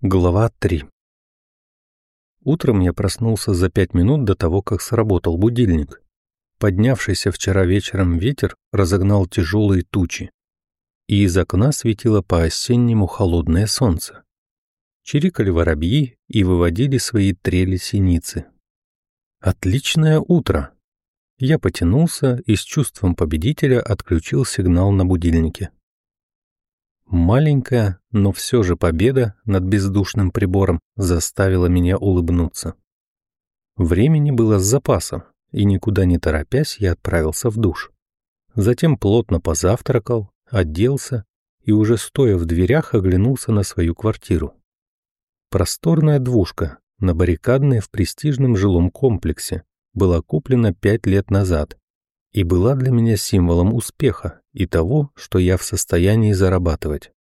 Глава 3 Утром я проснулся за пять минут до того, как сработал будильник. Поднявшийся вчера вечером ветер разогнал тяжелые тучи, и из окна светило по-осеннему холодное солнце. Чирикали воробьи и выводили свои трели синицы. Отличное утро! Я потянулся и с чувством победителя отключил сигнал на будильнике. Маленькая, но все же победа над бездушным прибором заставила меня улыбнуться. Времени было с запасом, и никуда не торопясь я отправился в душ. Затем плотно позавтракал, оделся и уже стоя в дверях оглянулся на свою квартиру. Просторная двушка на баррикадной в престижном жилом комплексе была куплена пять лет назад и была для меня символом успеха и того, что я в состоянии зарабатывать.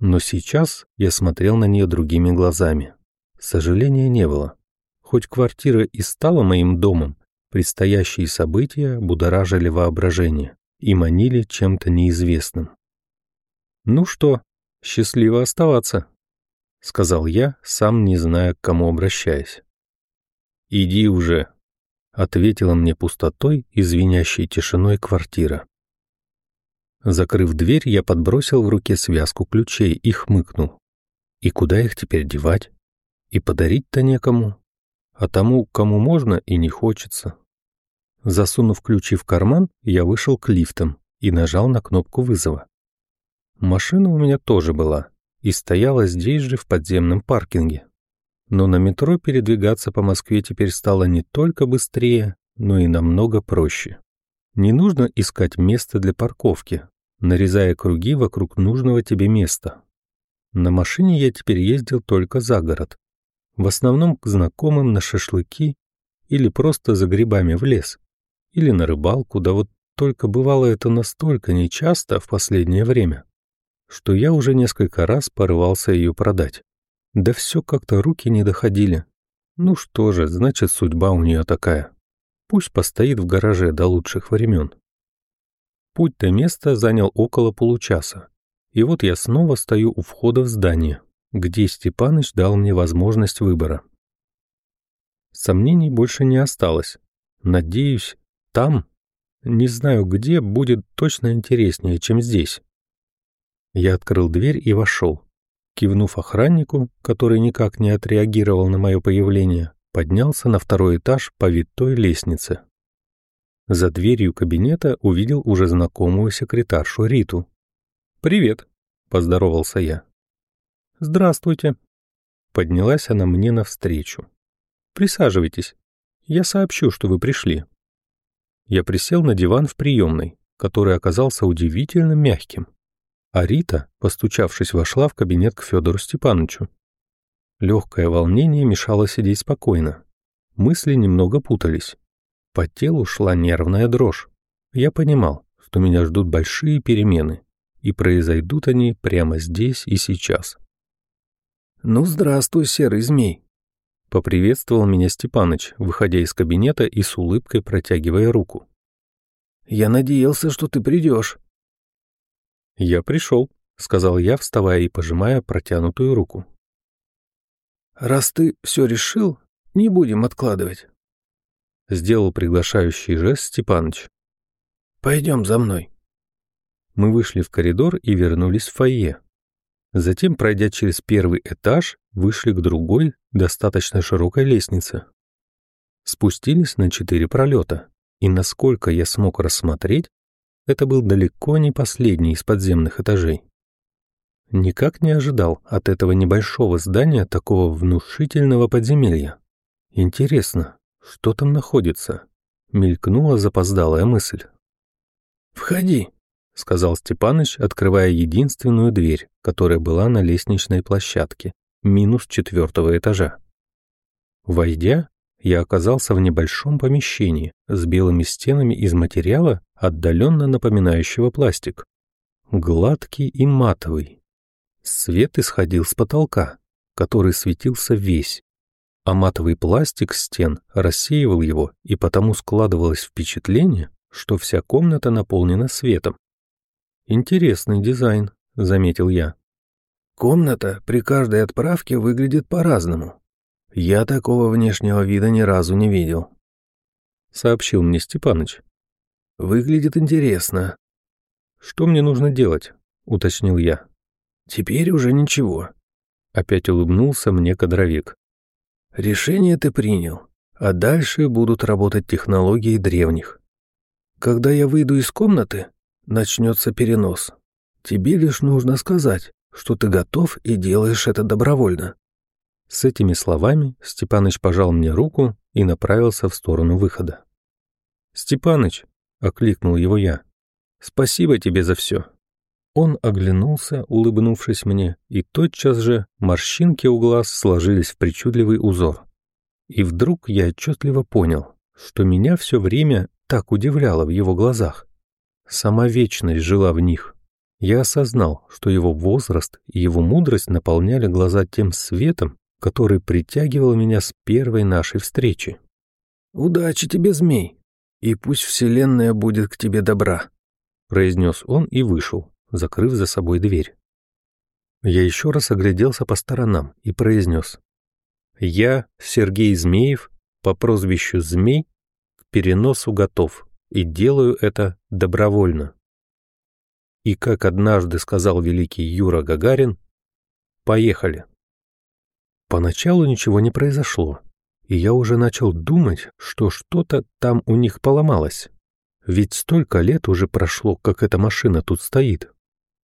Но сейчас я смотрел на нее другими глазами. Сожаления не было. Хоть квартира и стала моим домом, предстоящие события будоражили воображение и манили чем-то неизвестным. «Ну что, счастливо оставаться», — сказал я, сам не зная, к кому обращаясь. «Иди уже», ответила мне пустотой и звенящей тишиной квартира. Закрыв дверь, я подбросил в руке связку ключей и хмыкнул. И куда их теперь девать? И подарить-то некому. А тому, кому можно и не хочется. Засунув ключи в карман, я вышел к лифтам и нажал на кнопку вызова. Машина у меня тоже была и стояла здесь же в подземном паркинге. Но на метро передвигаться по Москве теперь стало не только быстрее, но и намного проще. Не нужно искать место для парковки, нарезая круги вокруг нужного тебе места. На машине я теперь ездил только за город. В основном к знакомым на шашлыки или просто за грибами в лес. Или на рыбалку, да вот только бывало это настолько нечасто в последнее время, что я уже несколько раз порывался ее продать. Да все как-то руки не доходили. Ну что же, значит, судьба у нее такая. Пусть постоит в гараже до лучших времен. Путь до места занял около получаса. И вот я снова стою у входа в здание, где Степаныч дал мне возможность выбора. Сомнений больше не осталось. Надеюсь, там, не знаю где, будет точно интереснее, чем здесь. Я открыл дверь и вошел. Кивнув охраннику, который никак не отреагировал на мое появление, поднялся на второй этаж по витой лестнице. За дверью кабинета увидел уже знакомую секретаршу Риту. «Привет», — поздоровался я. «Здравствуйте». Поднялась она мне навстречу. «Присаживайтесь. Я сообщу, что вы пришли». Я присел на диван в приемной, который оказался удивительно мягким. А Рита, постучавшись, вошла в кабинет к Федору Степановичу. Легкое волнение мешало сидеть спокойно. Мысли немного путались. По телу шла нервная дрожь. Я понимал, что меня ждут большие перемены, и произойдут они прямо здесь и сейчас. «Ну, здравствуй, серый змей!» Поприветствовал меня Степаныч, выходя из кабинета и с улыбкой протягивая руку. «Я надеялся, что ты придешь. «Я пришел», — сказал я, вставая и пожимая протянутую руку. «Раз ты все решил, не будем откладывать», — сделал приглашающий жест Степаныч. «Пойдем за мной». Мы вышли в коридор и вернулись в фойе. Затем, пройдя через первый этаж, вышли к другой, достаточно широкой лестнице. Спустились на четыре пролета, и, насколько я смог рассмотреть, это был далеко не последний из подземных этажей. Никак не ожидал от этого небольшого здания такого внушительного подземелья. Интересно, что там находится? Мелькнула запоздалая мысль. «Входи», — сказал Степаныч, открывая единственную дверь, которая была на лестничной площадке, минус четвертого этажа. Войдя, я оказался в небольшом помещении с белыми стенами из материала, отдаленно напоминающего пластик. Гладкий и матовый. Свет исходил с потолка, который светился весь, а матовый пластик стен рассеивал его, и потому складывалось впечатление, что вся комната наполнена светом. «Интересный дизайн», — заметил я. Комната при каждой отправке выглядит по-разному. Я такого внешнего вида ни разу не видел. Сообщил мне Степаныч. Выглядит интересно. Что мне нужно делать? Уточнил я. Теперь уже ничего. Опять улыбнулся мне кадровик. Решение ты принял, а дальше будут работать технологии древних. Когда я выйду из комнаты, начнется перенос. Тебе лишь нужно сказать, что ты готов и делаешь это добровольно. С этими словами Степаныч пожал мне руку и направился в сторону выхода. «Степаныч!» — окликнул его я. «Спасибо тебе за все!» Он оглянулся, улыбнувшись мне, и тотчас же морщинки у глаз сложились в причудливый узор. И вдруг я отчетливо понял, что меня все время так удивляло в его глазах. Сама вечность жила в них. Я осознал, что его возраст и его мудрость наполняли глаза тем светом, который притягивал меня с первой нашей встречи. «Удачи тебе, змей, и пусть Вселенная будет к тебе добра», произнес он и вышел, закрыв за собой дверь. Я еще раз огляделся по сторонам и произнес. «Я, Сергей Змеев, по прозвищу Змей, к переносу готов и делаю это добровольно». И как однажды сказал великий Юра Гагарин, «Поехали». Поначалу ничего не произошло, и я уже начал думать, что что-то там у них поломалось. Ведь столько лет уже прошло, как эта машина тут стоит.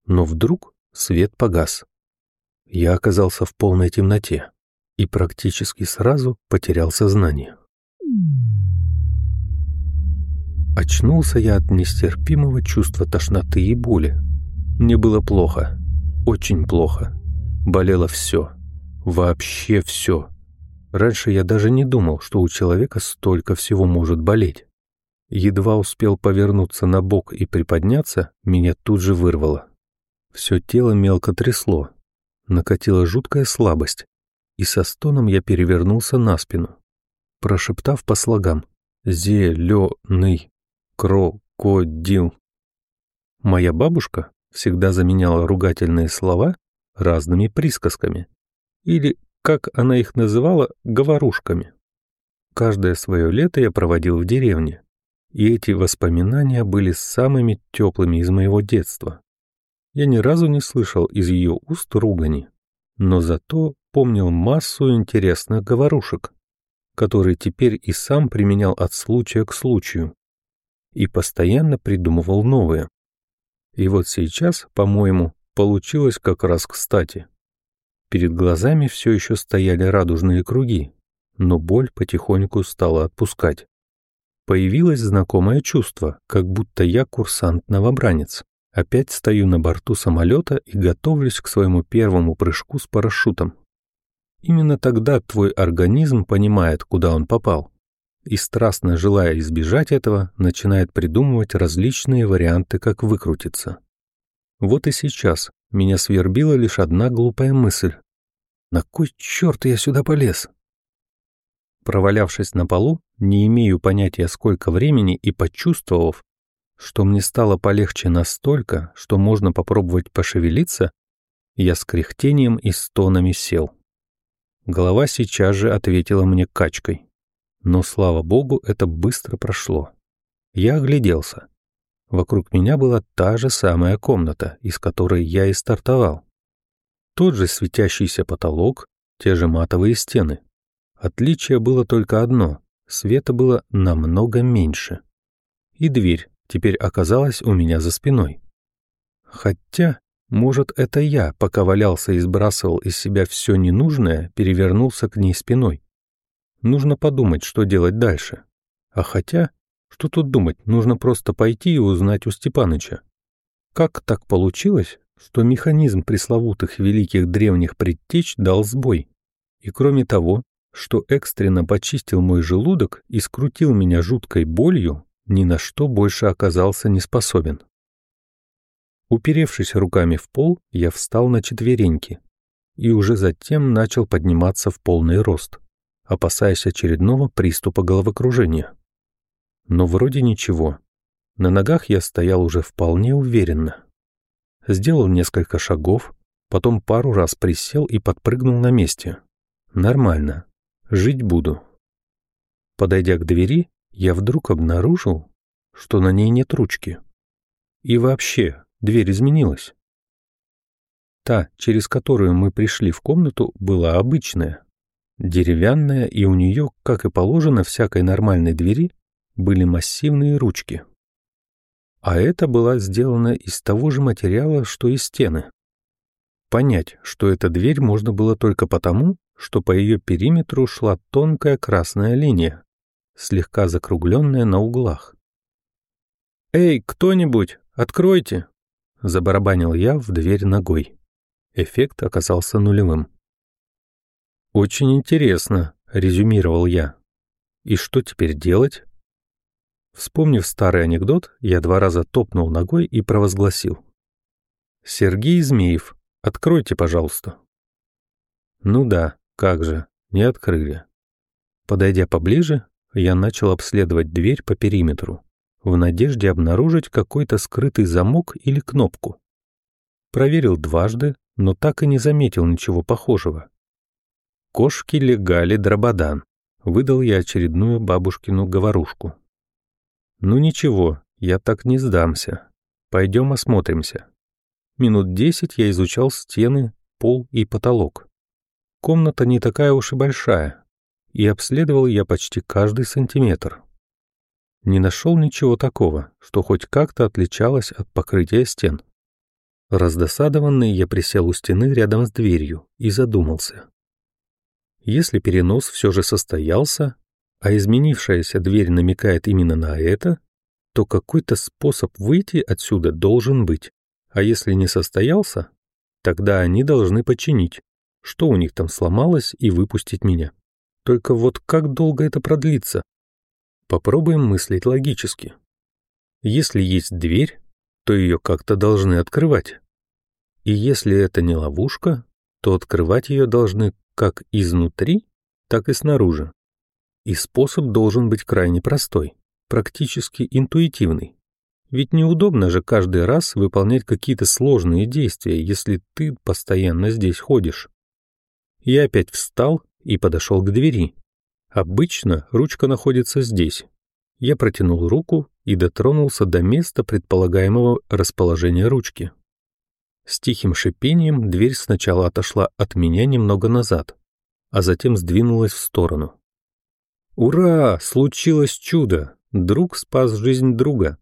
Но вдруг свет погас. Я оказался в полной темноте и практически сразу потерял сознание. Очнулся я от нестерпимого чувства тошноты и боли. Мне было плохо, очень плохо. Болело все, вообще все. Раньше я даже не думал, что у человека столько всего может болеть. Едва успел повернуться на бок и приподняться, меня тут же вырвало. Все тело мелко трясло, накатила жуткая слабость, и со стоном я перевернулся на спину, прошептав по слогам «Зелёный крокодил». Моя бабушка всегда заменяла ругательные слова разными присказками, или, как она их называла, говорушками. Каждое свое лето я проводил в деревне, и эти воспоминания были самыми теплыми из моего детства. Я ни разу не слышал из ее уст ругани, но зато помнил массу интересных говорушек, которые теперь и сам применял от случая к случаю и постоянно придумывал новые. И вот сейчас, по-моему, получилось как раз кстати. Перед глазами все еще стояли радужные круги, но боль потихоньку стала отпускать. Появилось знакомое чувство, как будто я курсант-новобранец. Опять стою на борту самолета и готовлюсь к своему первому прыжку с парашютом. Именно тогда твой организм понимает, куда он попал, и страстно желая избежать этого, начинает придумывать различные варианты, как выкрутиться. Вот и сейчас меня свербила лишь одна глупая мысль. На кой черт я сюда полез? Провалявшись на полу, не имею понятия сколько времени и почувствовав, что мне стало полегче настолько, что можно попробовать пошевелиться, я с кряхтением и стонами сел. Голова сейчас же ответила мне качкой. Но, слава богу, это быстро прошло. Я огляделся. Вокруг меня была та же самая комната, из которой я и стартовал. Тот же светящийся потолок, те же матовые стены. Отличие было только одно — света было намного меньше. И дверь, теперь оказалась у меня за спиной. Хотя, может, это я, пока валялся и сбрасывал из себя все ненужное, перевернулся к ней спиной. Нужно подумать, что делать дальше. А хотя, что тут думать, нужно просто пойти и узнать у Степаныча. Как так получилось, что механизм пресловутых великих древних предтеч дал сбой? И кроме того, что экстренно почистил мой желудок и скрутил меня жуткой болью, ни на что больше оказался не способен. Уперевшись руками в пол, я встал на четвереньки и уже затем начал подниматься в полный рост, опасаясь очередного приступа головокружения. Но вроде ничего. На ногах я стоял уже вполне уверенно. Сделал несколько шагов, Потом пару раз присел и подпрыгнул на месте. Нормально. Жить буду. Подойдя к двери, я вдруг обнаружил, что на ней нет ручки. И вообще, дверь изменилась. Та, через которую мы пришли в комнату, была обычная. Деревянная, и у нее, как и положено всякой нормальной двери, были массивные ручки. А это была сделана из того же материала, что и стены. Понять, что эта дверь можно было только потому, что по ее периметру шла тонкая красная линия, слегка закругленная на углах. «Эй, кто-нибудь, откройте!» — забарабанил я в дверь ногой. Эффект оказался нулевым. «Очень интересно», — резюмировал я. «И что теперь делать?» Вспомнив старый анекдот, я два раза топнул ногой и провозгласил. «Сергей Змеев, откройте, пожалуйста». Ну да, как же, не открыли. Подойдя поближе, я начал обследовать дверь по периметру, в надежде обнаружить какой-то скрытый замок или кнопку. Проверил дважды, но так и не заметил ничего похожего. Кошки легали дрободан. Выдал я очередную бабушкину говорушку. Ну ничего, я так не сдамся. Пойдем осмотримся. Минут десять я изучал стены, пол и потолок. Комната не такая уж и большая, и обследовал я почти каждый сантиметр. Не нашел ничего такого, что хоть как-то отличалось от покрытия стен. Раздосадованный я присел у стены рядом с дверью и задумался. Если перенос все же состоялся, а изменившаяся дверь намекает именно на это, то какой-то способ выйти отсюда должен быть. А если не состоялся, тогда они должны починить, что у них там сломалось, и выпустить меня. Только вот как долго это продлится? Попробуем мыслить логически. Если есть дверь, то ее как-то должны открывать. И если это не ловушка, то открывать ее должны как изнутри, так и снаружи. И способ должен быть крайне простой, практически интуитивный. Ведь неудобно же каждый раз выполнять какие-то сложные действия, если ты постоянно здесь ходишь. Я опять встал и подошел к двери. Обычно ручка находится здесь. Я протянул руку и дотронулся до места предполагаемого расположения ручки. С тихим шипением дверь сначала отошла от меня немного назад, а затем сдвинулась в сторону. «Ура! Случилось чудо! Друг спас жизнь друга!»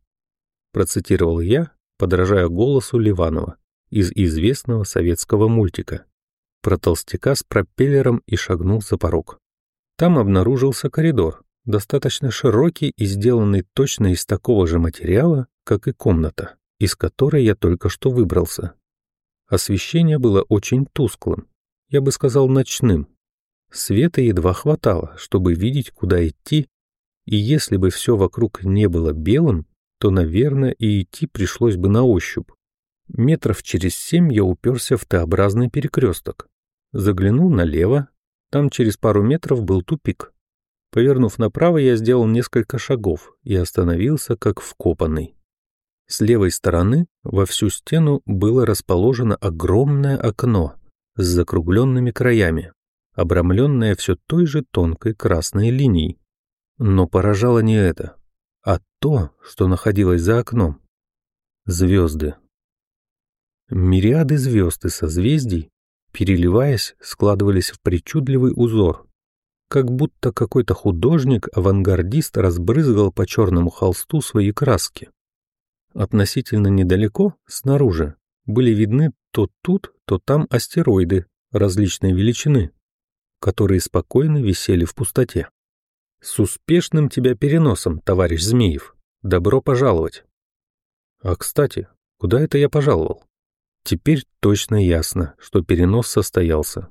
Процитировал я, подражая голосу Ливанова из известного советского мультика про толстяка с пропеллером и шагнул за порог. Там обнаружился коридор, достаточно широкий и сделанный точно из такого же материала, как и комната, из которой я только что выбрался. Освещение было очень тусклым, я бы сказал ночным, Света едва хватало, чтобы видеть, куда идти, и если бы все вокруг не было белым, то, наверное, и идти пришлось бы на ощупь. Метров через семь я уперся в Т-образный перекресток. Заглянул налево, там через пару метров был тупик. Повернув направо, я сделал несколько шагов и остановился как вкопанный. С левой стороны во всю стену было расположено огромное окно с закругленными краями обрамленная все той же тонкой красной линией. Но поражало не это, а то, что находилось за окном. Звезды. Мириады звезд и созвездий, переливаясь, складывались в причудливый узор, как будто какой-то художник-авангардист разбрызгал по черному холсту свои краски. Относительно недалеко, снаружи, были видны то тут, то там астероиды различной величины, которые спокойно висели в пустоте. С успешным тебя переносом, товарищ Змеев. Добро пожаловать. А, кстати, куда это я пожаловал? Теперь точно ясно, что перенос состоялся.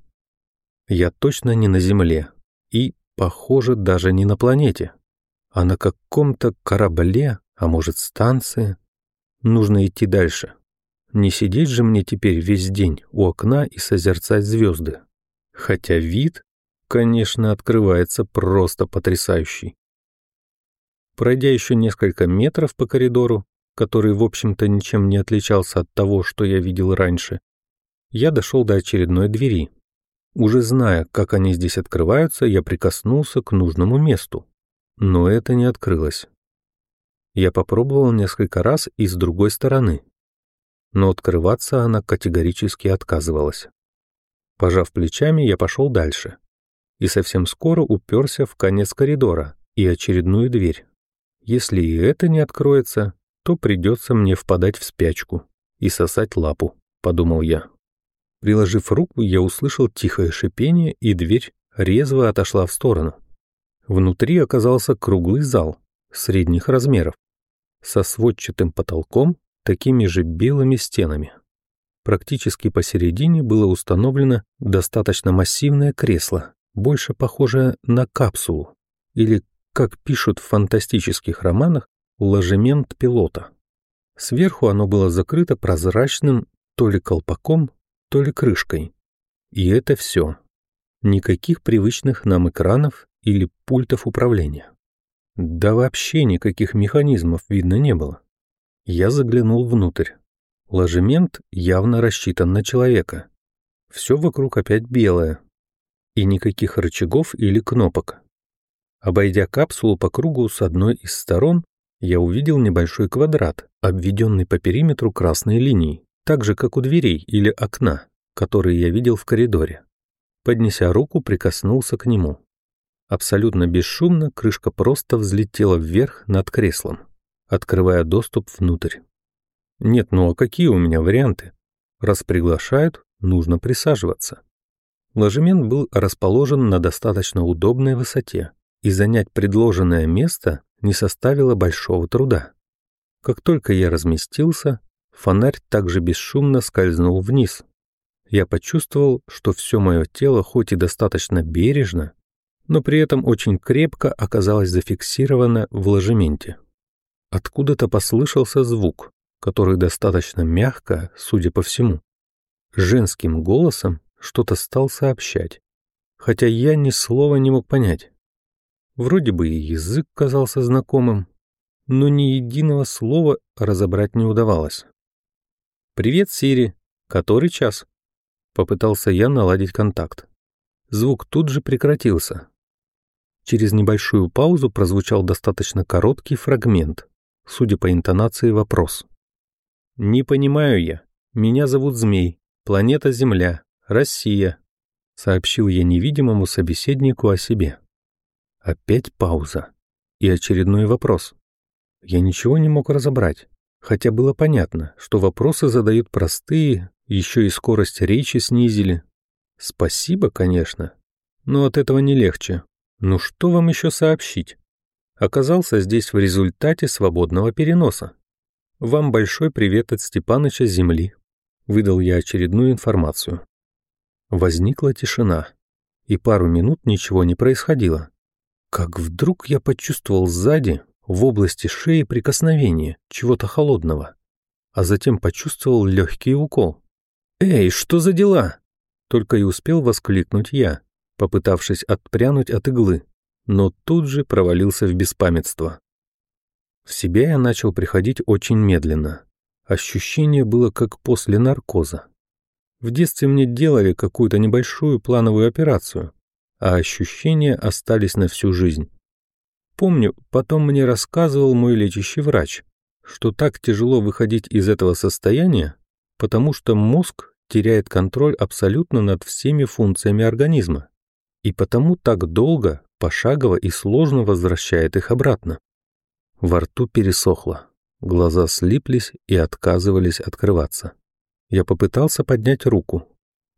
Я точно не на Земле и, похоже, даже не на планете, а на каком-то корабле, а может, станции. Нужно идти дальше. Не сидеть же мне теперь весь день у окна и созерцать звезды. Хотя вид, конечно, открывается просто потрясающий. Пройдя еще несколько метров по коридору, который, в общем-то, ничем не отличался от того, что я видел раньше, Я дошел до очередной двери. Уже зная, как они здесь открываются, я прикоснулся к нужному месту. Но это не открылось. Я попробовал несколько раз и с другой стороны. Но открываться она категорически отказывалась. Пожав плечами, я пошел дальше. И совсем скоро уперся в конец коридора и очередную дверь. Если и это не откроется, то придется мне впадать в спячку и сосать лапу, подумал я. Приложив руку, я услышал тихое шипение, и дверь резво отошла в сторону. Внутри оказался круглый зал средних размеров, со сводчатым потолком, такими же белыми стенами. Практически посередине было установлено достаточно массивное кресло, больше похожее на капсулу, или, как пишут в фантастических романах, ложемент пилота. Сверху оно было закрыто прозрачным то ли колпаком, то ли крышкой. И это все. Никаких привычных нам экранов или пультов управления. Да вообще никаких механизмов видно не было. Я заглянул внутрь. Ложемент явно рассчитан на человека. Все вокруг опять белое. И никаких рычагов или кнопок. Обойдя капсулу по кругу с одной из сторон, я увидел небольшой квадрат, обведенный по периметру красной линией, так же, как у дверей или окна, которые я видел в коридоре. Поднеся руку, прикоснулся к нему. Абсолютно бесшумно крышка просто взлетела вверх над креслом, открывая доступ внутрь. Нет, ну а какие у меня варианты? Раз приглашают, нужно присаживаться. Ложемент был расположен на достаточно удобной высоте, и занять предложенное место не составило большого труда. Как только я разместился, фонарь также бесшумно скользнул вниз. Я почувствовал, что все мое тело хоть и достаточно бережно, но при этом очень крепко оказалось зафиксировано в ложементе. Откуда-то послышался звук, который достаточно мягко, судя по всему, женским голосом что-то стал сообщать, хотя я ни слова не мог понять. Вроде бы и язык казался знакомым, но ни единого слова разобрать не удавалось. «Привет, Сири. Который час?» Попытался я наладить контакт. Звук тут же прекратился, Через небольшую паузу прозвучал достаточно короткий фрагмент, судя по интонации вопрос. «Не понимаю я. Меня зовут Змей. Планета Земля. Россия», — сообщил я невидимому собеседнику о себе. Опять пауза. И очередной вопрос. Я ничего не мог разобрать, хотя было понятно, что вопросы задают простые, еще и скорость речи снизили. Спасибо, конечно, но от этого не легче. Ну что вам еще сообщить? Оказался здесь в результате свободного переноса. Вам большой привет от Степаныча Земли. Выдал я очередную информацию. Возникла тишина, и пару минут ничего не происходило. Как вдруг я почувствовал сзади, в области шеи прикосновение чего-то холодного, а затем почувствовал легкий укол. «Эй, что за дела?» Только и успел воскликнуть я, попытавшись отпрянуть от иглы, но тут же провалился в беспамятство. В себя я начал приходить очень медленно. Ощущение было как после наркоза. В детстве мне делали какую-то небольшую плановую операцию, а ощущения остались на всю жизнь. Помню, потом мне рассказывал мой лечащий врач, что так тяжело выходить из этого состояния, потому что мозг теряет контроль абсолютно над всеми функциями организма и потому так долго, пошагово и сложно возвращает их обратно. Во рту пересохло, глаза слиплись и отказывались открываться. Я попытался поднять руку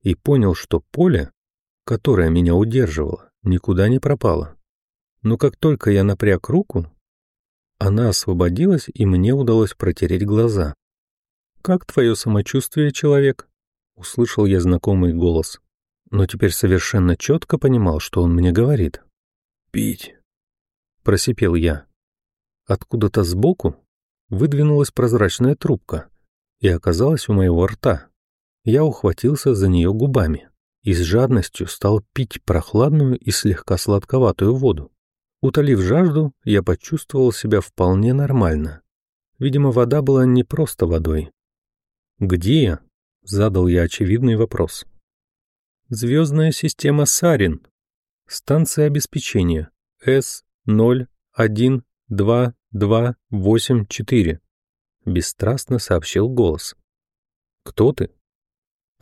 и понял, что поле, которое меня удерживало, никуда не пропало. Но как только я напряг руку, она освободилась, и мне удалось протереть глаза. «Как твое самочувствие, человек?» — услышал я знакомый голос но теперь совершенно четко понимал, что он мне говорит. «Пить!» — просипел я. Откуда-то сбоку выдвинулась прозрачная трубка и оказалась у моего рта. Я ухватился за нее губами и с жадностью стал пить прохладную и слегка сладковатую воду. Утолив жажду, я почувствовал себя вполне нормально. Видимо, вода была не просто водой. Где я? Задал я очевидный вопрос. Звездная система Сарин. Станция обеспечения С-0-1-2-2-8-4. Бесстрастно сообщил голос. Кто ты?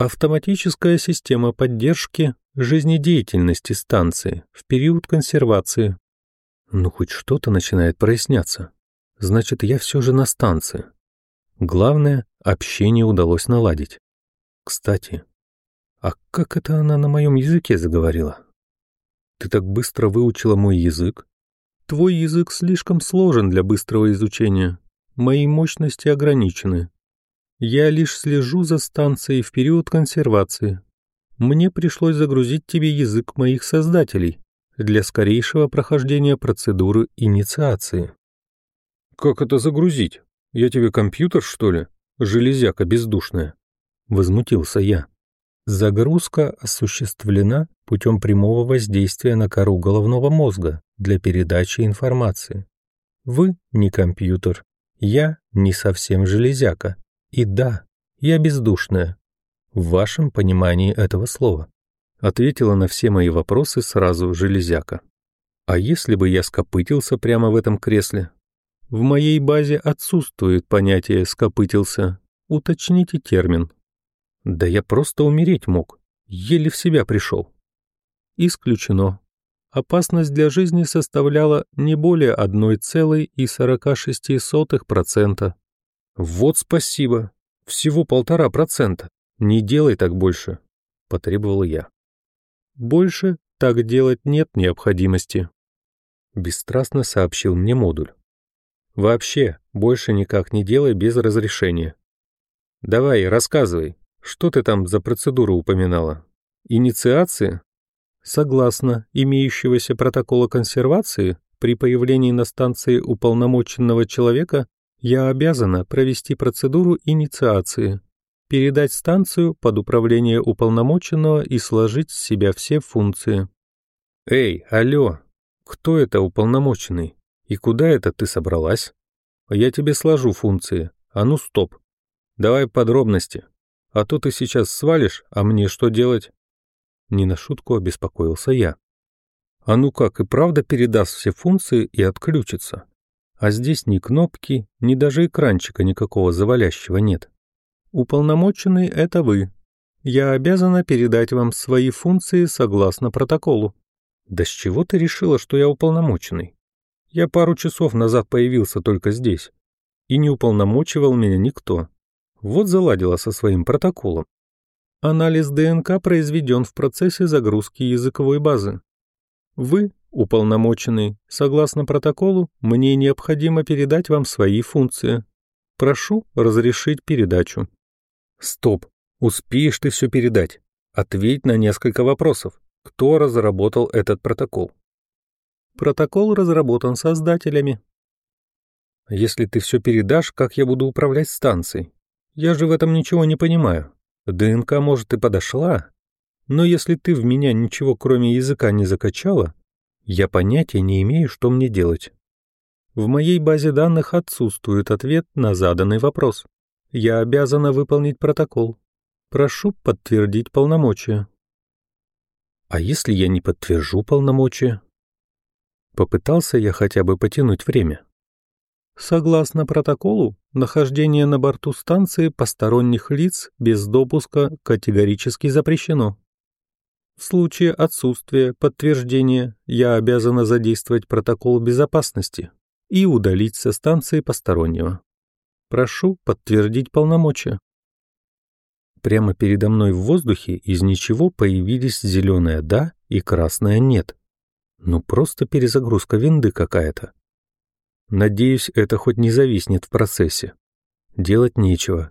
Автоматическая система поддержки жизнедеятельности станции в период консервации. Ну, хоть что-то начинает проясняться. Значит, я все же на станции. Главное, общение удалось наладить. Кстати, а как это она на моем языке заговорила? Ты так быстро выучила мой язык? Твой язык слишком сложен для быстрого изучения. Мои мощности ограничены. Я лишь слежу за станцией в период консервации. Мне пришлось загрузить тебе язык моих создателей для скорейшего прохождения процедуры инициации. Как это загрузить? Я тебе компьютер, что ли? Железяка бездушная. Возмутился я. Загрузка осуществлена путем прямого воздействия на кору головного мозга для передачи информации. Вы не компьютер, я не совсем железяка. И да, я бездушная. В вашем понимании этого слова. Ответила на все мои вопросы сразу железяка. А если бы я скопытился прямо в этом кресле? В моей базе отсутствует понятие «скопытился». Уточните термин. Да я просто умереть мог, еле в себя пришел. Исключено. Опасность для жизни составляла не более 1,46%. Вот спасибо. Всего полтора процента. Не делай так больше, потребовал я. Больше так делать нет необходимости, бесстрастно сообщил мне модуль. Вообще, больше никак не делай без разрешения. Давай, рассказывай, что ты там за процедуру упоминала? Инициации? Согласно имеющегося протокола консервации, при появлении на станции уполномоченного человека я обязана провести процедуру инициации, передать станцию под управление уполномоченного и сложить с себя все функции. Эй, алло, кто это уполномоченный? И куда это ты собралась? Я тебе сложу функции. А ну стоп. Давай подробности. А то ты сейчас свалишь, а мне что делать? Не на шутку обеспокоился я. А ну как, и правда передаст все функции и отключится? А здесь ни кнопки, ни даже экранчика никакого завалящего нет. Уполномоченный — это вы. Я обязана передать вам свои функции согласно протоколу. Да с чего ты решила, что я уполномоченный? Я пару часов назад появился только здесь. И не уполномочивал меня никто. Вот заладила со своим протоколом. Анализ ДНК произведен в процессе загрузки языковой базы. Вы, уполномоченный, согласно протоколу, мне необходимо передать вам свои функции. Прошу разрешить передачу. Стоп, успеешь ты все передать? Ответь на несколько вопросов. Кто разработал этот протокол? Протокол разработан создателями. Если ты все передашь, как я буду управлять станцией? Я же в этом ничего не понимаю. ДНК, может, и подошла, но если ты в меня ничего кроме языка не закачала, я понятия не имею, что мне делать. В моей базе данных отсутствует ответ на заданный вопрос. Я обязана выполнить протокол. Прошу подтвердить полномочия. А если я не подтвержу полномочия? Попытался я хотя бы потянуть время. Согласно протоколу, нахождение на борту станции посторонних лиц без допуска категорически запрещено. В случае отсутствия подтверждения я обязана задействовать протокол безопасности и удалить со станции постороннего. Прошу подтвердить полномочия. Прямо передо мной в воздухе из ничего появились зеленое «да» и красное «нет». Ну просто перезагрузка винды какая-то. Надеюсь, это хоть не зависнет в процессе. Делать нечего.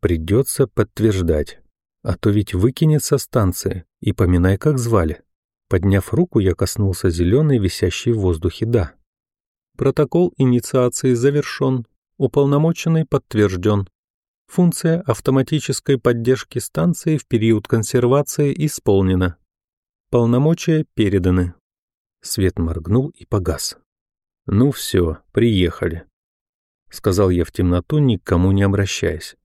Придется подтверждать. А то ведь выкинет со станции, и поминай, как звали. Подняв руку, я коснулся зеленой, висящей в воздухе «да». Протокол инициации завершен. Уполномоченный подтвержден. Функция автоматической поддержки станции в период консервации исполнена. Полномочия переданы. Свет моргнул и погас. «Ну все, приехали», — сказал я в темноту, никому не обращаясь.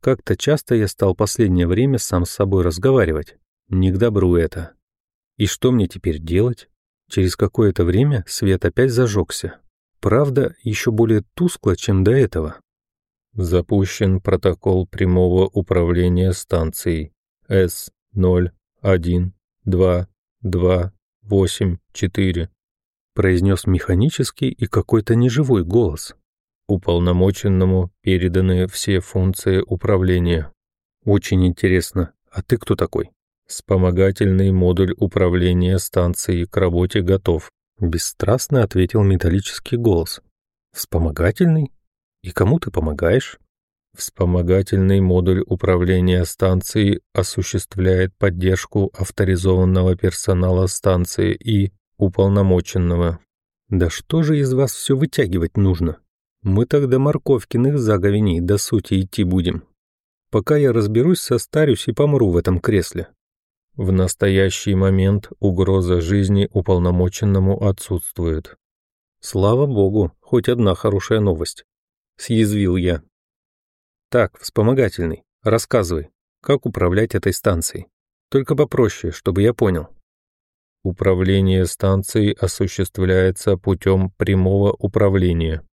Как-то часто я стал последнее время сам с собой разговаривать. Не к добру это. И что мне теперь делать? Через какое-то время свет опять зажегся. Правда, еще более тускло, чем до этого. Запущен протокол прямого управления станцией С-0-1-2-2-8-4, произнес механический и какой-то неживой голос. Уполномоченному переданы все функции управления. Очень интересно. А ты кто такой? Вспомогательный модуль управления станцией к работе готов. Бесстрастно ответил металлический голос. Вспомогательный? И кому ты помогаешь? Вспомогательный модуль управления станцией осуществляет поддержку авторизованного персонала станции и уполномоченного. Да что же из вас все вытягивать нужно? Мы тогда морковкиных заговеней до сути идти будем. Пока я разберусь, состарюсь и помру в этом кресле. В настоящий момент угроза жизни уполномоченному отсутствует. Слава богу, хоть одна хорошая новость. Съязвил я. Так, вспомогательный, рассказывай, как управлять этой станцией. Только попроще, чтобы я понял. Управление станцией осуществляется путем прямого управления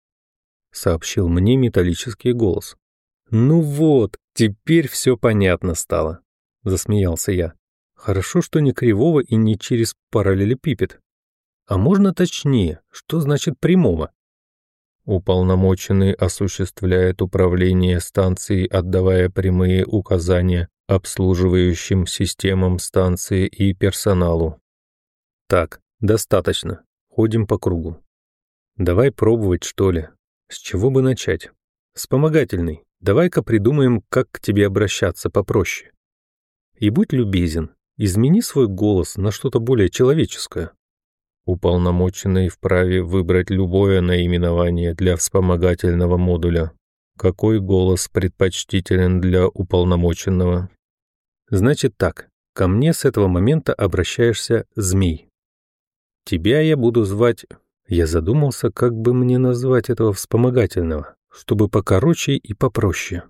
сообщил мне металлический голос. «Ну вот, теперь все понятно стало», — засмеялся я. «Хорошо, что не кривого и не через параллелепипед. А можно точнее, что значит прямого?» Уполномоченный осуществляет управление станцией, отдавая прямые указания обслуживающим системам станции и персоналу. Так, достаточно. Ходим по кругу. Давай пробовать, что ли, с чего бы начать? Вспомогательный, давай-ка придумаем, как к тебе обращаться попроще. И будь любезен, измени свой голос на что-то более человеческое. Уполномоченный вправе выбрать любое наименование для вспомогательного модуля. Какой голос предпочтителен для уполномоченного? Значит так, ко мне с этого момента обращаешься змей. Тебя я буду звать я задумался, как бы мне назвать этого вспомогательного, чтобы покороче и попроще.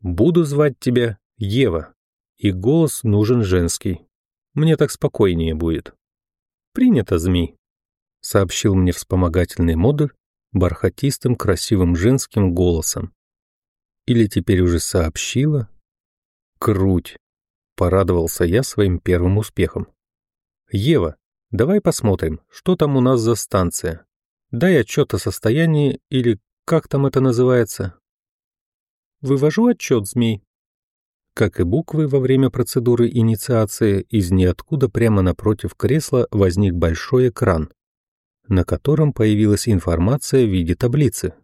Буду звать тебя Ева, и голос нужен женский. Мне так спокойнее будет. Принято, змей, сообщил мне вспомогательный модуль бархатистым красивым женским голосом. Или теперь уже сообщила? Круть! Порадовался я своим первым успехом. Ева, Давай посмотрим, что там у нас за станция. Дай отчет о состоянии или как там это называется. Вывожу отчет, змей. Как и буквы во время процедуры инициации, из ниоткуда прямо напротив кресла возник большой экран, на котором появилась информация в виде таблицы.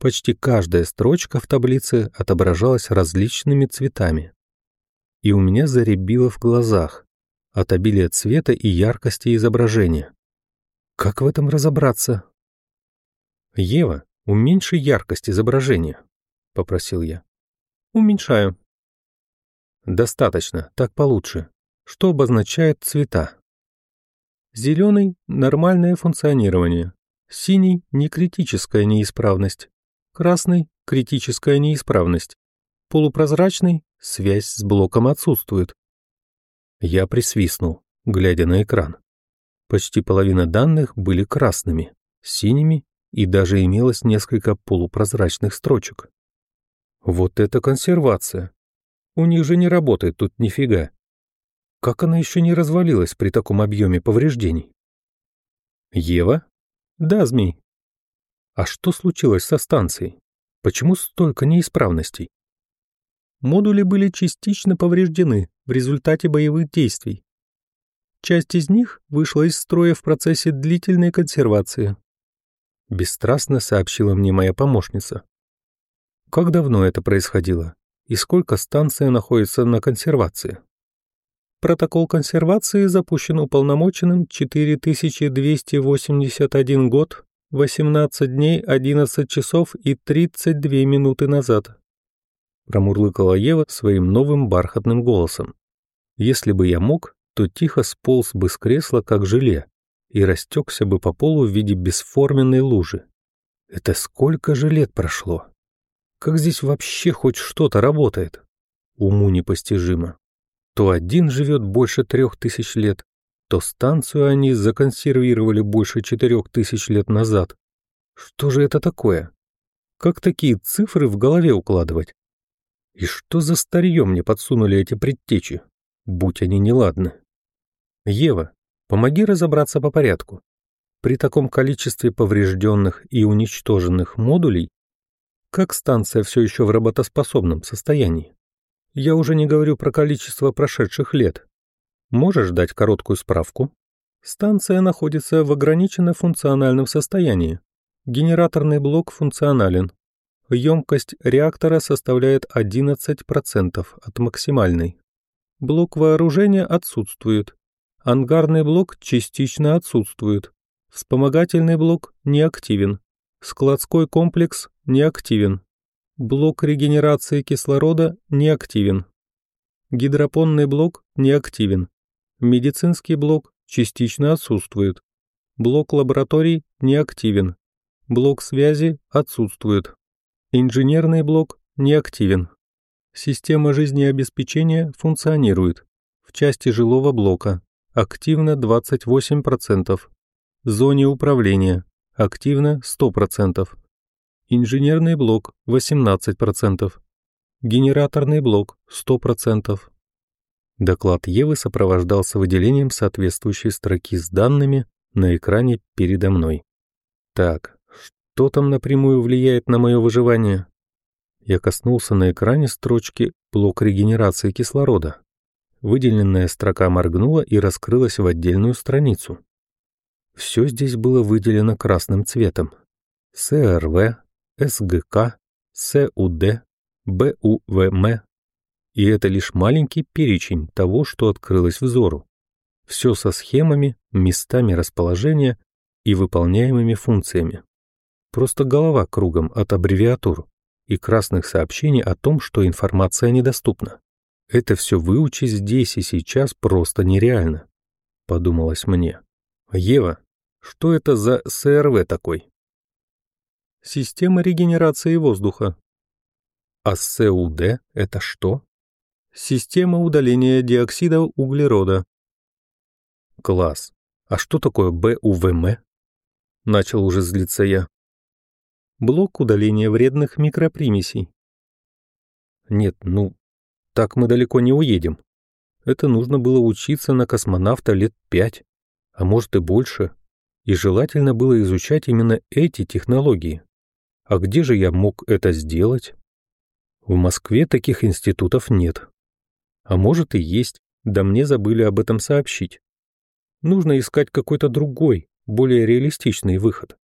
Почти каждая строчка в таблице отображалась различными цветами. И у меня заребило в глазах от обилия цвета и яркости изображения. Как в этом разобраться? «Ева, уменьши яркость изображения», — попросил я. «Уменьшаю». «Достаточно, так получше. Что обозначает цвета?» Зеленый – нормальное функционирование. Синий – некритическая неисправность. Красный – критическая неисправность. Полупрозрачный – связь с блоком отсутствует. Я присвистнул, глядя на экран. Почти половина данных были красными, синими и даже имелось несколько полупрозрачных строчек. Вот это консервация! У них же не работает тут нифига. Как она еще не развалилась при таком объеме повреждений? Ева? Да, змей. А что случилось со станцией? Почему столько неисправностей? Модули были частично повреждены, в результате боевых действий. Часть из них вышла из строя в процессе длительной консервации. Бесстрастно сообщила мне моя помощница. Как давно это происходило? И сколько станция находится на консервации? Протокол консервации запущен уполномоченным 4281 год, 18 дней, 11 часов и 32 минуты назад промурлыкала Ева своим новым бархатным голосом. Если бы я мог, то тихо сполз бы с кресла, как желе, и растекся бы по полу в виде бесформенной лужи. Это сколько же лет прошло? Как здесь вообще хоть что-то работает? Уму непостижимо. То один живет больше трех тысяч лет, то станцию они законсервировали больше четырех тысяч лет назад. Что же это такое? Как такие цифры в голове укладывать? И что за старье мне подсунули эти предтечи? Будь они неладны. Ева, помоги разобраться по порядку. При таком количестве поврежденных и уничтоженных модулей, как станция все еще в работоспособном состоянии? Я уже не говорю про количество прошедших лет. Можешь дать короткую справку? Станция находится в ограниченно функциональном состоянии. Генераторный блок функционален. Емкость реактора составляет 11% от максимальной. Блок вооружения отсутствует. Ангарный блок частично отсутствует. Вспомогательный блок неактивен. Складской комплекс неактивен. Блок регенерации кислорода неактивен. Гидропонный блок неактивен. Медицинский блок частично отсутствует. Блок лабораторий неактивен. Блок связи отсутствует. Инженерный блок неактивен. Система жизнеобеспечения функционирует. В части жилого блока активно 28%. В зоне управления активно 100%. Инженерный блок 18%. Генераторный блок 100%. Доклад Евы сопровождался выделением соответствующей строки с данными на экране передо мной. Так, что там напрямую влияет на мое выживание? Я коснулся на экране строчки «Блок регенерации кислорода». Выделенная строка моргнула и раскрылась в отдельную страницу. Все здесь было выделено красным цветом. СРВ, СГК, СУД, БУВМ. И это лишь маленький перечень того, что открылось взору. Все со схемами, местами расположения и выполняемыми функциями. Просто голова кругом от аббревиатур и красных сообщений о том, что информация недоступна. Это все выучить здесь и сейчас просто нереально, подумалось мне. Ева, что это за СРВ такой? Система регенерации воздуха. А СУД это что? Система удаления диоксида углерода. Класс. А что такое БУВМ? Начал уже злиться я блок удаления вредных микропримесей. Нет, ну, так мы далеко не уедем. Это нужно было учиться на космонавта лет пять, а может и больше, и желательно было изучать именно эти технологии. А где же я мог это сделать? В Москве таких институтов нет. А может и есть, да мне забыли об этом сообщить. Нужно искать какой-то другой, более реалистичный выход.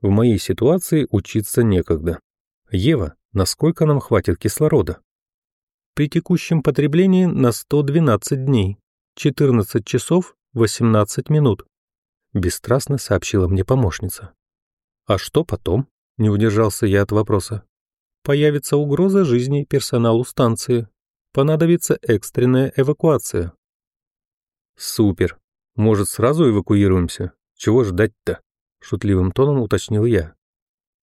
В моей ситуации учиться некогда. Ева, насколько нам хватит кислорода? При текущем потреблении на 112 дней, 14 часов 18 минут, бесстрастно сообщила мне помощница. А что потом? Не удержался я от вопроса. Появится угроза жизни персоналу станции. Понадобится экстренная эвакуация. Супер. Может, сразу эвакуируемся? Чего ждать-то? — шутливым тоном уточнил я.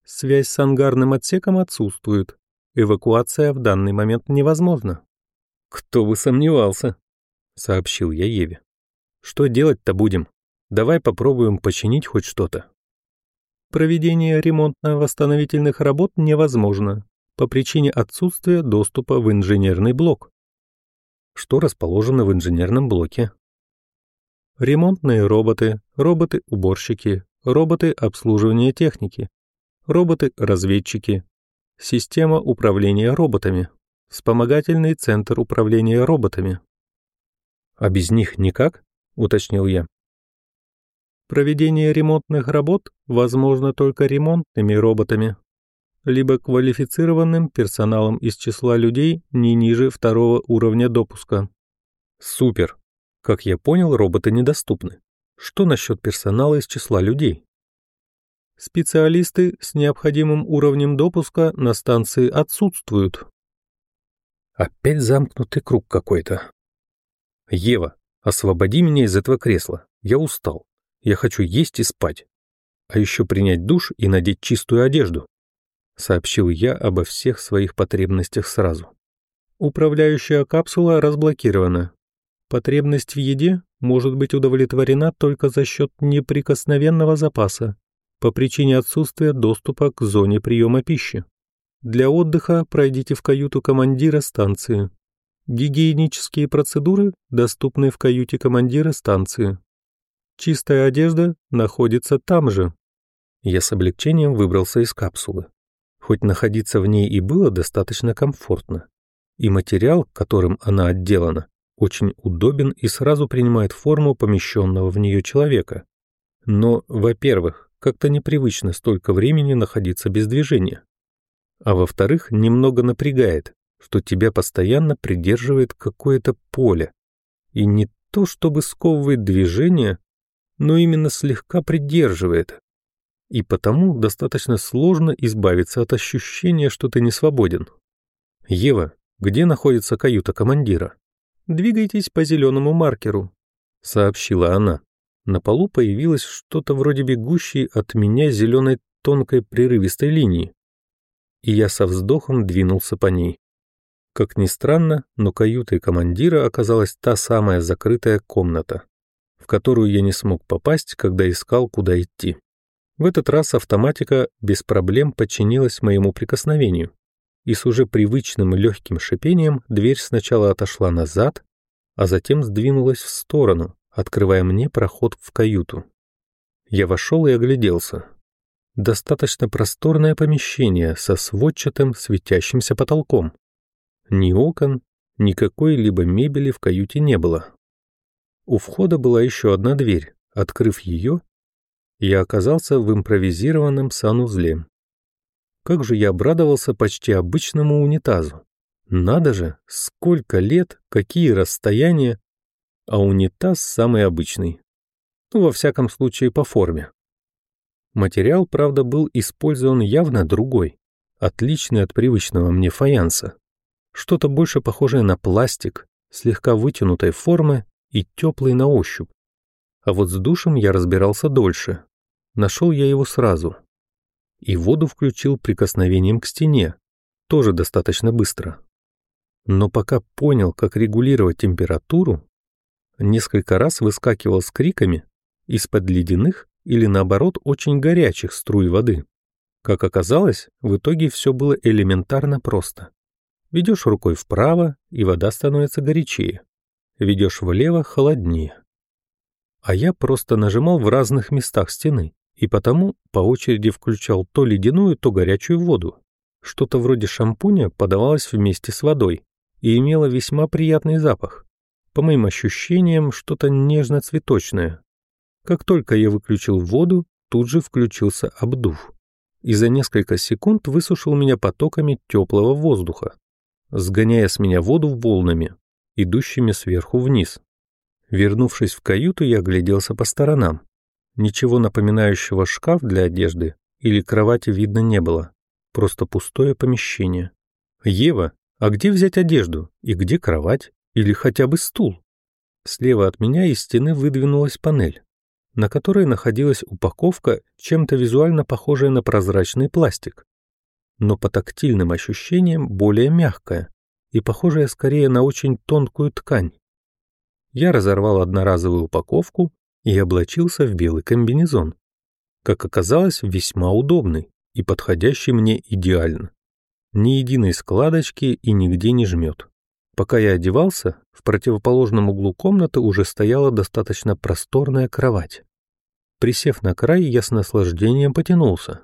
«Связь с ангарным отсеком отсутствует. Эвакуация в данный момент невозможна». «Кто бы сомневался», — сообщил я Еве. «Что делать-то будем? Давай попробуем починить хоть что-то». Проведение ремонтно-восстановительных работ невозможно по причине отсутствия доступа в инженерный блок. Что расположено в инженерном блоке? Ремонтные роботы, роботы-уборщики, роботы обслуживания техники, роботы-разведчики, система управления роботами, вспомогательный центр управления роботами. А без них никак, уточнил я. Проведение ремонтных работ возможно только ремонтными роботами, либо квалифицированным персоналом из числа людей не ниже второго уровня допуска. Супер. Как я понял, роботы недоступны. Что насчет персонала из числа людей? Специалисты с необходимым уровнем допуска на станции отсутствуют. Опять замкнутый круг какой-то. Ева, освободи меня из этого кресла. Я устал. Я хочу есть и спать. А еще принять душ и надеть чистую одежду. сообщил я обо всех своих потребностях сразу. Управляющая капсула разблокирована. Потребность в еде может быть удовлетворена только за счет неприкосновенного запаса по причине отсутствия доступа к зоне приема пищи. Для отдыха пройдите в каюту командира станции. Гигиенические процедуры доступны в каюте командира станции. Чистая одежда находится там же. Я с облегчением выбрался из капсулы. Хоть находиться в ней и было достаточно комфортно. И материал, которым она отделана, очень удобен и сразу принимает форму помещенного в нее человека. Но, во-первых, как-то непривычно столько времени находиться без движения. А во-вторых, немного напрягает, что тебя постоянно придерживает какое-то поле. И не то чтобы сковывает движение, но именно слегка придерживает. И потому достаточно сложно избавиться от ощущения, что ты не свободен. Ева, где находится каюта командира? Двигайтесь по зеленому маркеру, сообщила она. На полу появилось что-то вроде бегущей от меня зеленой тонкой прерывистой линии. И я со вздохом двинулся по ней. Как ни странно, но каютой командира оказалась та самая закрытая комната в которую я не смог попасть, когда искал, куда идти. В этот раз автоматика без проблем подчинилась моему прикосновению, и с уже привычным легким шипением дверь сначала отошла назад, а затем сдвинулась в сторону, открывая мне проход в каюту. Я вошел и огляделся. Достаточно просторное помещение со сводчатым светящимся потолком. Ни окон, ни какой-либо мебели в каюте не было. У входа была еще одна дверь. Открыв ее, я оказался в импровизированном санузле. Как же я обрадовался почти обычному унитазу. Надо же, сколько лет, какие расстояния, а унитаз самый обычный. Ну, во всяком случае, по форме. Материал, правда, был использован явно другой, отличный от привычного мне фаянса. Что-то больше похожее на пластик, слегка вытянутой формы и теплый на ощупь. А вот с душем я разбирался дольше. Нашел я его сразу. И воду включил прикосновением к стене, тоже достаточно быстро. Но пока понял, как регулировать температуру, несколько раз выскакивал с криками из-под ледяных или наоборот очень горячих струй воды. Как оказалось, в итоге все было элементарно просто. Ведешь рукой вправо, и вода становится горячее ведешь влево холоднее. А я просто нажимал в разных местах стены, и потому по очереди включал то ледяную, то горячую воду. Что-то вроде шампуня подавалось вместе с водой и имело весьма приятный запах. По моим ощущениям, что-то нежно-цветочное. Как только я выключил воду, тут же включился обдув. И за несколько секунд высушил меня потоками теплого воздуха, сгоняя с меня воду волнами, идущими сверху вниз. Вернувшись в каюту, я огляделся по сторонам. Ничего напоминающего шкаф для одежды или кровати видно не было. Просто пустое помещение. «Ева, а где взять одежду? И где кровать? Или хотя бы стул?» Слева от меня из стены выдвинулась панель, на которой находилась упаковка, чем-то визуально похожая на прозрачный пластик, но по тактильным ощущениям более мягкая, и похожая скорее на очень тонкую ткань. Я разорвал одноразовую упаковку и облачился в белый комбинезон. Как оказалось, весьма удобный и подходящий мне идеально. Ни единой складочки и нигде не жмет. Пока я одевался, в противоположном углу комнаты уже стояла достаточно просторная кровать. Присев на край, я с наслаждением потянулся.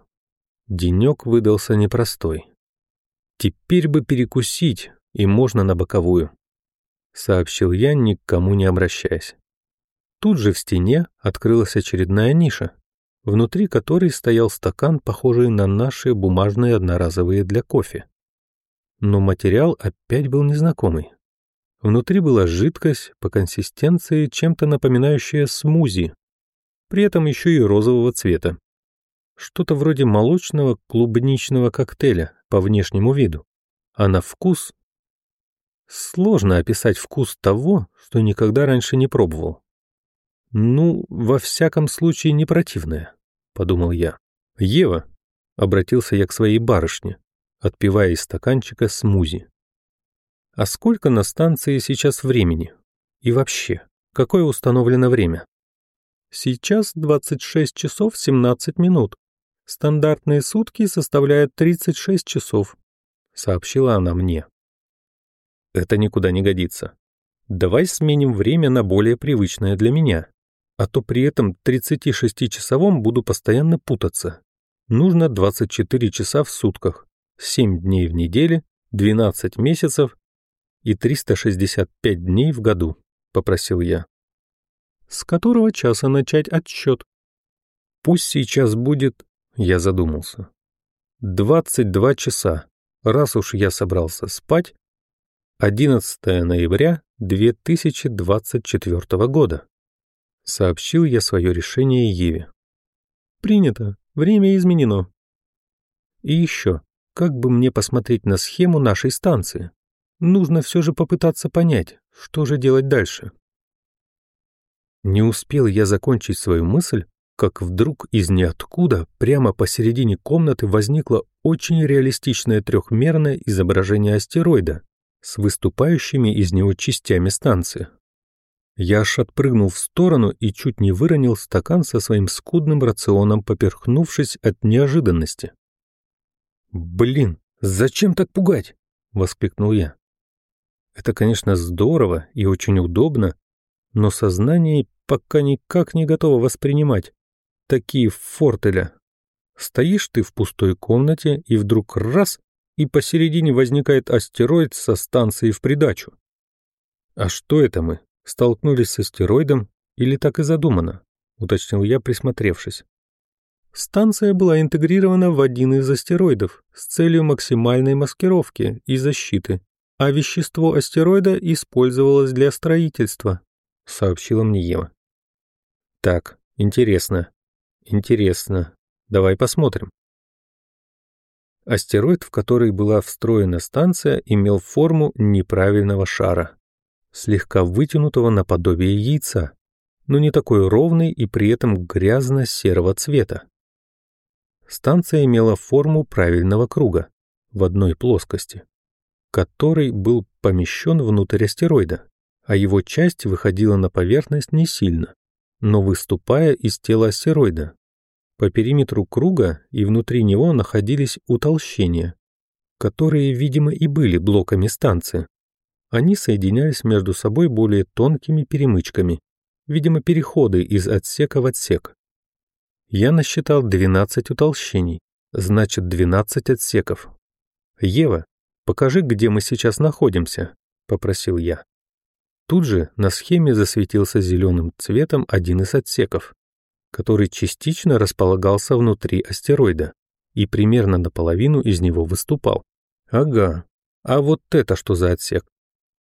Денек выдался непростой. Теперь бы перекусить, и можно на боковую», — сообщил я, ни к кому не обращаясь. Тут же в стене открылась очередная ниша, внутри которой стоял стакан, похожий на наши бумажные одноразовые для кофе. Но материал опять был незнакомый. Внутри была жидкость, по консистенции чем-то напоминающая смузи, при этом еще и розового цвета. Что-то вроде молочного клубничного коктейля по внешнему виду, а на вкус Сложно описать вкус того, что никогда раньше не пробовал. «Ну, во всяком случае, не противное», — подумал я. «Ева, Обратился я к своей барышне, отпивая из стаканчика смузи. А сколько на станции сейчас времени? И вообще, какое установлено время? Сейчас 26 часов 17 минут. Стандартные сутки составляют 36 часов, сообщила она мне. Это никуда не годится. Давай сменим время на более привычное для меня, а то при этом 36-часовом буду постоянно путаться. Нужно 24 часа в сутках, 7 дней в неделе, 12 месяцев и 365 дней в году, попросил я. С которого часа начать отсчет? Пусть сейчас будет, я задумался. 22 часа, раз уж я собрался спать, 11 ноября 2024 года. Сообщил я свое решение Еве. Принято, время изменено. И еще, как бы мне посмотреть на схему нашей станции? Нужно все же попытаться понять, что же делать дальше. Не успел я закончить свою мысль, как вдруг из ниоткуда прямо посередине комнаты возникло очень реалистичное трехмерное изображение астероида с выступающими из него частями станции. Я аж отпрыгнул в сторону и чуть не выронил стакан со своим скудным рационом, поперхнувшись от неожиданности. «Блин, зачем так пугать?» — воскликнул я. «Это, конечно, здорово и очень удобно, но сознание пока никак не готово воспринимать такие фортеля. Стоишь ты в пустой комнате, и вдруг раз — и посередине возникает астероид со станцией в придачу. А что это мы? Столкнулись с астероидом или так и задумано? Уточнил я, присмотревшись. Станция была интегрирована в один из астероидов с целью максимальной маскировки и защиты, а вещество астероида использовалось для строительства, сообщила мне Ева. Так, интересно, интересно. Давай посмотрим. Астероид, в который была встроена станция, имел форму неправильного шара, слегка вытянутого наподобие яйца, но не такой ровный и при этом грязно-серого цвета. Станция имела форму правильного круга в одной плоскости, который был помещен внутрь астероида, а его часть выходила на поверхность не сильно, но выступая из тела астероида, по периметру круга и внутри него находились утолщения, которые, видимо, и были блоками станции. Они соединялись между собой более тонкими перемычками, видимо, переходы из отсека в отсек. Я насчитал 12 утолщений, значит 12 отсеков. «Ева, покажи, где мы сейчас находимся», — попросил я. Тут же на схеме засветился зеленым цветом один из отсеков который частично располагался внутри астероида и примерно наполовину из него выступал. Ага, а вот это что за отсек?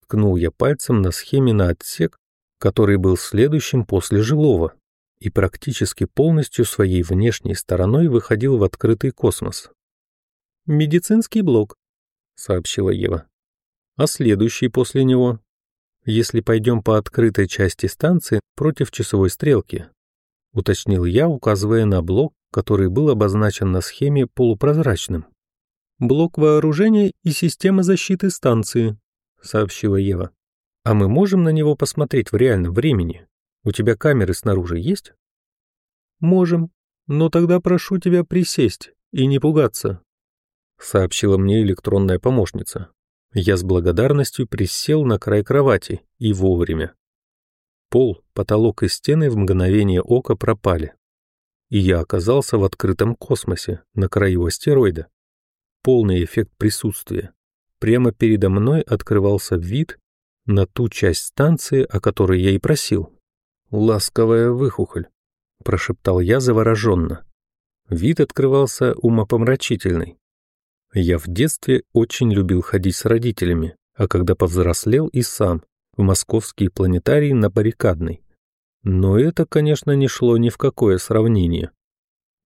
Ткнул я пальцем на схеме на отсек, который был следующим после жилого и практически полностью своей внешней стороной выходил в открытый космос. «Медицинский блок», — сообщила Ева. «А следующий после него? Если пойдем по открытой части станции против часовой стрелки, — уточнил я, указывая на блок, который был обозначен на схеме полупрозрачным. «Блок вооружения и система защиты станции», — сообщила Ева. «А мы можем на него посмотреть в реальном времени? У тебя камеры снаружи есть?» «Можем, но тогда прошу тебя присесть и не пугаться», — сообщила мне электронная помощница. Я с благодарностью присел на край кровати и вовремя. Пол, потолок и стены в мгновение ока пропали. И я оказался в открытом космосе, на краю астероида. Полный эффект присутствия. Прямо передо мной открывался вид на ту часть станции, о которой я и просил. «Ласковая выхухоль», — прошептал я завороженно. Вид открывался умопомрачительный. Я в детстве очень любил ходить с родителями, а когда повзрослел и сам, в московский планетарий на Баррикадной. Но это, конечно, не шло ни в какое сравнение.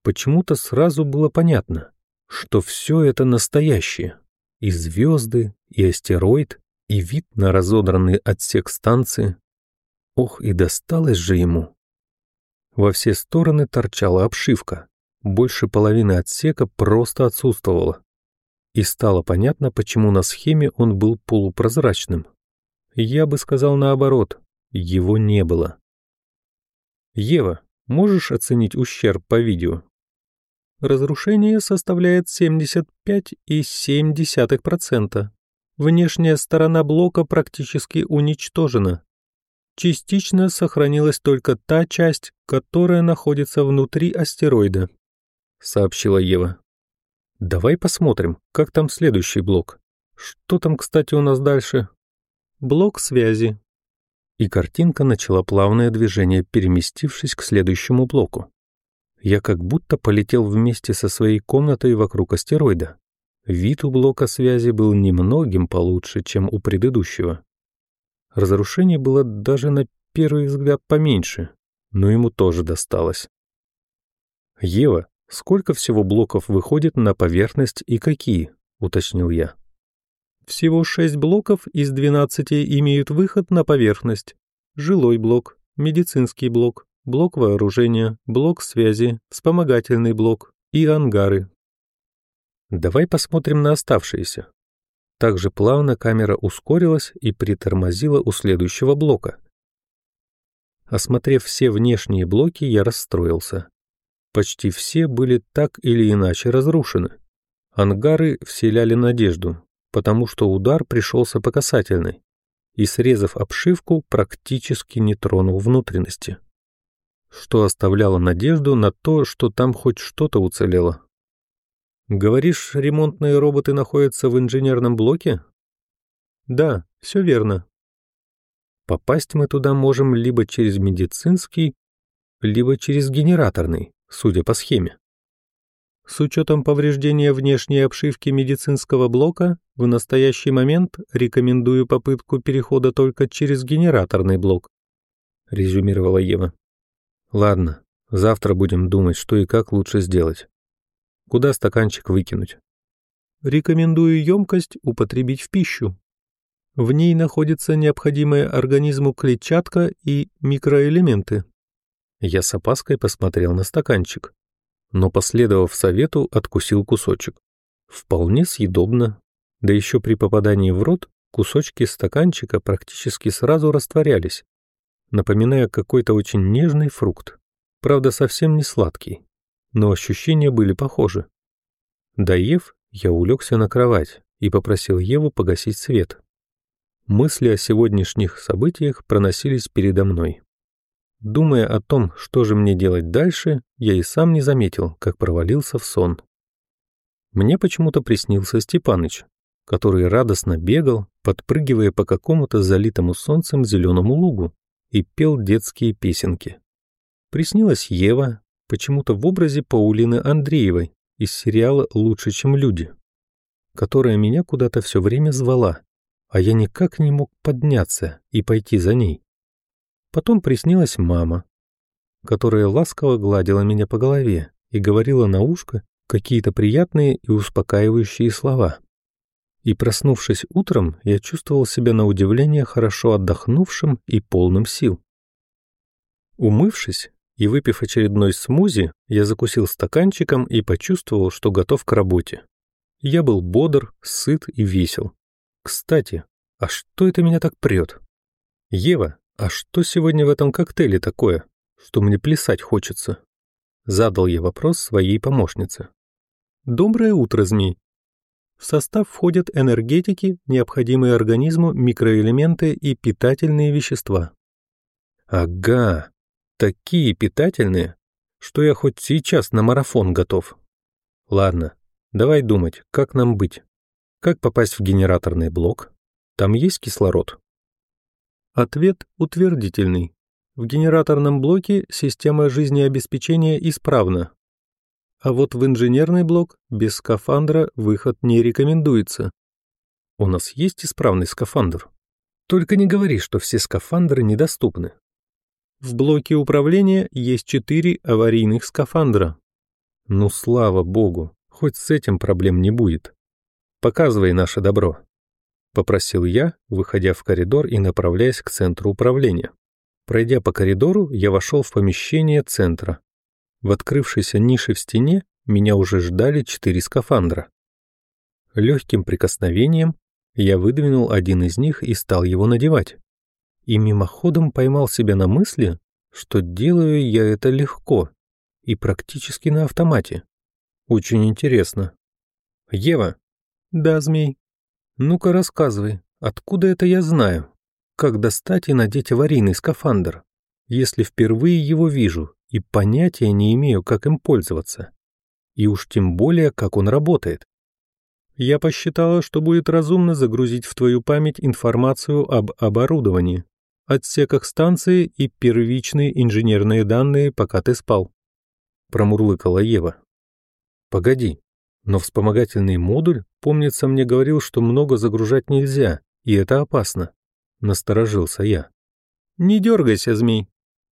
Почему-то сразу было понятно, что все это настоящее. И звезды, и астероид, и вид на разодранный отсек станции. Ох, и досталось же ему. Во все стороны торчала обшивка, больше половины отсека просто отсутствовало. И стало понятно, почему на схеме он был полупрозрачным. Я бы сказал наоборот, его не было. Ева, можешь оценить ущерб по видео? Разрушение составляет 75,7%. Внешняя сторона блока практически уничтожена. Частично сохранилась только та часть, которая находится внутри астероида, сообщила Ева. Давай посмотрим, как там следующий блок. Что там, кстати, у нас дальше? Блок связи. И картинка начала плавное движение, переместившись к следующему блоку. Я как будто полетел вместе со своей комнатой вокруг астероида. Вид у блока связи был немногим получше, чем у предыдущего. Разрушение было даже на первый взгляд поменьше, но ему тоже досталось. «Ева, сколько всего блоков выходит на поверхность и какие?» — уточнил я. «Всего шесть блоков из двенадцати имеют выход на поверхность. Жилой блок, медицинский блок, блок вооружения, блок связи, вспомогательный блок и ангары». «Давай посмотрим на оставшиеся», также плавно камера ускорилась и притормозила у следующего блока. Осмотрев все внешние блоки, я расстроился. Почти все были так или иначе разрушены. Ангары вселяли надежду, потому что удар пришелся по касательной и, срезав обшивку, практически не тронул внутренности. Что оставляло надежду на то, что там хоть что-то уцелело. Говоришь, ремонтные роботы находятся в инженерном блоке? Да, все верно. Попасть мы туда можем либо через медицинский, либо через генераторный, судя по схеме. С учетом повреждения внешней обшивки медицинского блока, в настоящий момент рекомендую попытку перехода только через генераторный блок, резюмировала Ева. Ладно, завтра будем думать, что и как лучше сделать. Куда стаканчик выкинуть? Рекомендую емкость употребить в пищу. В ней находится необходимая организму клетчатка и микроэлементы. Я с опаской посмотрел на стаканчик, но, последовав совету, откусил кусочек. Вполне съедобно, да еще при попадании в рот кусочки стаканчика практически сразу растворялись, напоминая какой-то очень нежный фрукт, правда совсем не сладкий но ощущения были похожи. Доев, я улегся на кровать и попросил Еву погасить свет. Мысли о сегодняшних событиях проносились передо мной. Думая о том, что же мне делать дальше, я и сам не заметил, как провалился в сон. Мне почему-то приснился Степаныч, который радостно бегал, подпрыгивая по какому-то залитому солнцем зеленому лугу, и пел детские песенки. Приснилась Ева, почему-то в образе Паулины Андреевой из сериала «Лучше, чем люди», которая меня куда-то все время звала, а я никак не мог подняться и пойти за ней. Потом приснилась мама, которая ласково гладила меня по голове и говорила на ушко какие-то приятные и успокаивающие слова. И проснувшись утром, я чувствовал себя на удивление хорошо отдохнувшим и полным сил. Умывшись, и выпив очередной смузи, я закусил стаканчиком и почувствовал, что готов к работе. Я был бодр, сыт и весел. Кстати, а что это меня так прет? Ева, а что сегодня в этом коктейле такое, что мне плясать хочется? Задал я вопрос своей помощнице. Доброе утро, змей. В состав входят энергетики, необходимые организму микроэлементы и питательные вещества. Ага, такие питательные, что я хоть сейчас на марафон готов. Ладно, давай думать, как нам быть. Как попасть в генераторный блок? Там есть кислород? Ответ утвердительный. В генераторном блоке система жизнеобеспечения исправна. А вот в инженерный блок без скафандра выход не рекомендуется. У нас есть исправный скафандр. Только не говори, что все скафандры недоступны. В блоке управления есть четыре аварийных скафандра. Ну, слава богу, хоть с этим проблем не будет. Показывай наше добро. Попросил я, выходя в коридор и направляясь к центру управления. Пройдя по коридору, я вошел в помещение центра. В открывшейся нише в стене меня уже ждали четыре скафандра. Легким прикосновением я выдвинул один из них и стал его надевать. И мимоходом поймал себя на мысли, что делаю я это легко и практически на автомате. Очень интересно. Ева? Да, змей. Ну-ка рассказывай, откуда это я знаю? Как достать и надеть аварийный скафандр, если впервые его вижу и понятия не имею, как им пользоваться? И уж тем более, как он работает. Я посчитала, что будет разумно загрузить в твою память информацию об оборудовании, отсеках станции и первичные инженерные данные, пока ты спал. Промурлыкала Ева. Погоди, но вспомогательный модуль, помнится, мне говорил, что много загружать нельзя, и это опасно. Насторожился я. Не дергайся, змей.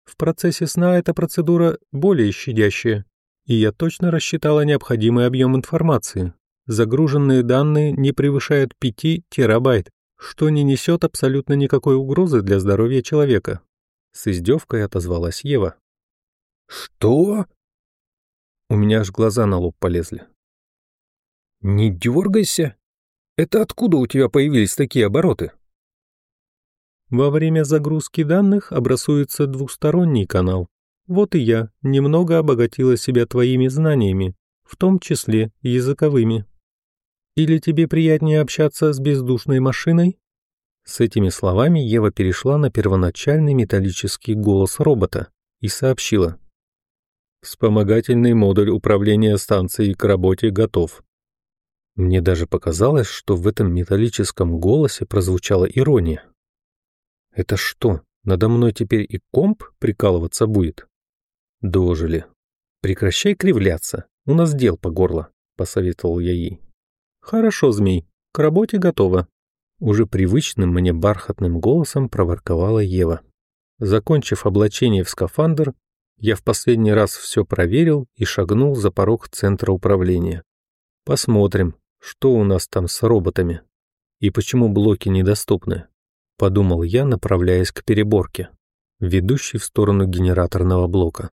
В процессе сна эта процедура более щадящая, и я точно рассчитала необходимый объем информации, загруженные данные не превышают 5 терабайт, что не несет абсолютно никакой угрозы для здоровья человека. С издевкой отозвалась Ева. «Что?» У меня аж глаза на лоб полезли. «Не дергайся! Это откуда у тебя появились такие обороты?» Во время загрузки данных образуется двусторонний канал. Вот и я немного обогатила себя твоими знаниями, в том числе языковыми. Или тебе приятнее общаться с бездушной машиной?» С этими словами Ева перешла на первоначальный металлический голос робота и сообщила. «Вспомогательный модуль управления станцией к работе готов». Мне даже показалось, что в этом металлическом голосе прозвучала ирония. «Это что, надо мной теперь и комп прикалываться будет?» «Дожили. Прекращай кривляться, у нас дел по горло», — посоветовал я ей. «Хорошо, змей, к работе готово», — уже привычным мне бархатным голосом проворковала Ева. Закончив облачение в скафандр, я в последний раз все проверил и шагнул за порог центра управления. Посмотрим, что у нас там с роботами и почему блоки недоступны, подумал я, направляясь к переборке, ведущей в сторону генераторного блока.